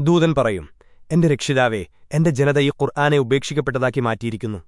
ദൂതൻ പറയും എന്റെ രക്ഷിതാവേ എന്റെ ജനതയെ ഈ ഖുർആാനെ ഉപേക്ഷിക്കപ്പെട്ടതാക്കി മാറ്റിയിരിക്കുന്നു.